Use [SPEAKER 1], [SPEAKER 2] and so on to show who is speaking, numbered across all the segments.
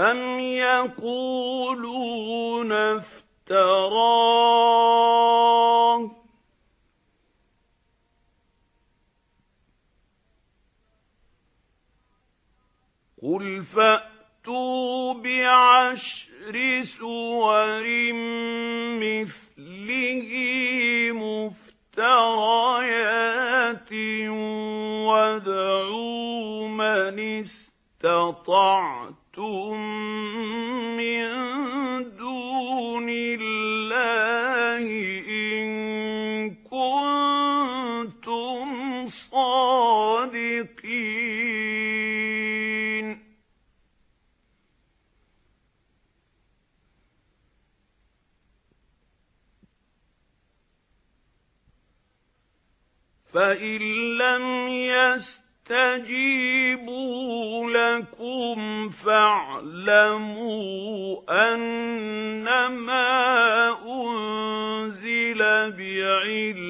[SPEAKER 1] أَمْ يَقُولُونَ افْتَرَاهُ قُلْ فَأْتُوا بِعَشْرِ سُوَرٍ مِثْلِهِ مُفْتَرَيَاتٍ وَادْعُوا مَنِ اسْتَطَعْتُم مِّن دُونِ اللَّهِ إِن كُنتُمْ صَادِقِينَ. فَإِن لَّمْ يَسْتَجِيبُوا لَكُمْ فَاعْلَمُوا أَنَّمَا أُنزِلَ بِعِلْمِ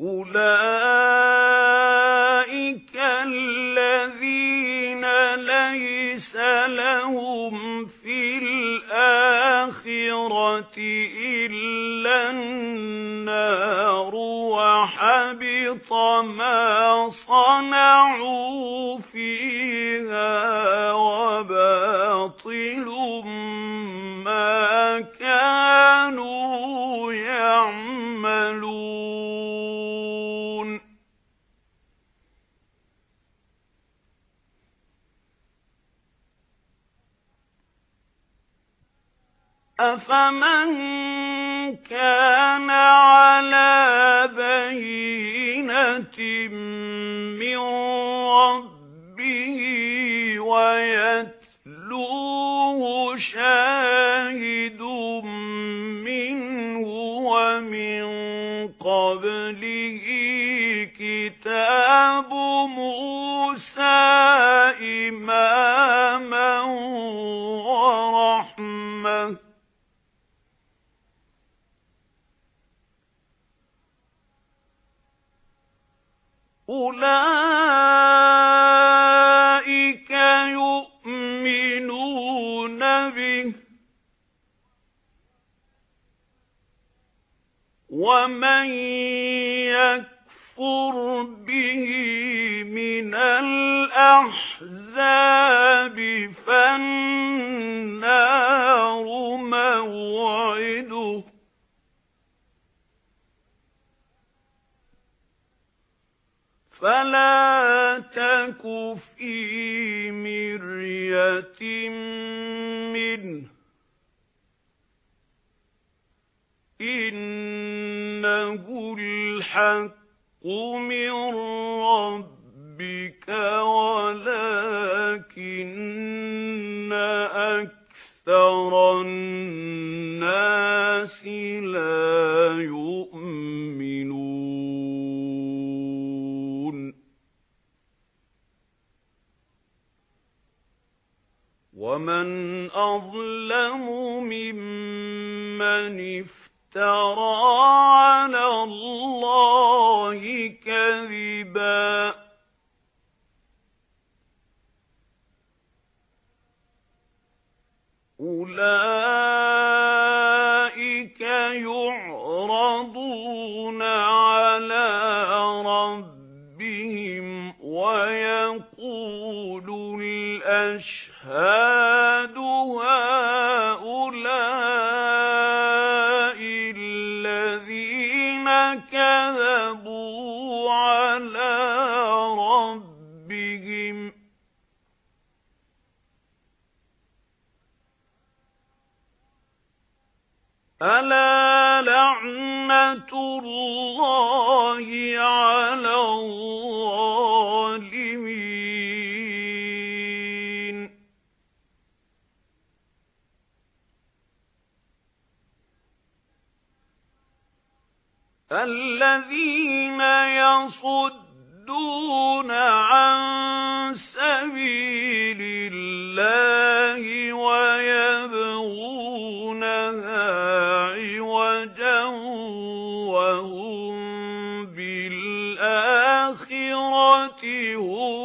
[SPEAKER 1] أُولَئِكَ الَّذِينَ لَيْسَ لَهُمْ فِي الْآخِرَةِ إِلَّا النَّارُ وَحَبِطَ مَا صَنَعُوا فِيهَا أَفَمَن كَانَ عَلَى بَيِّنَةٍ مِّن رَّبِّهِ وَيَتْلُوهُ شَاهِدٌ مِّنْهُ وَمِن قَبْلِهِ كِتَابُ مُوسَىٰ إِمَامًا أُولَئِكَ يُؤْمِنُونَ بِهِ وَمَن يَكْفُرْ بِهِ مِنَ الْأَحْزَابِ فَالنَّارُ تَكُ فِي مِرْيَةٍ مِّنْهُ ۚ. إِنَّهُ الْحَقُّ مِن رَّبِّكَ وَلَٰكِنَّ أَكْثَرَ النَّاسِ وَمَنْ أَظْلَمُ مِمَّنِ افْتَرَىٰ عَلَى اللَّهِ كَذِبًا. أُولَئِكَ يُعْرَضُونَ عَلَى رَبِّهِمْ وَيَقُولُ الْأَشْقَيَاءُ كَذَبُوا عَلَى رَبِّهِمْ. أَلَا لَعْنَةُ اللَّهِ عَلَى الظَّالِمِينَ الَّذِينَ يَصُدُّونَ عَن سَبِيلِ اللَّهِ وَيَبْغُونَهَا عِوَجًا وَهُمْ بِالْآخِرَةِ هُمْ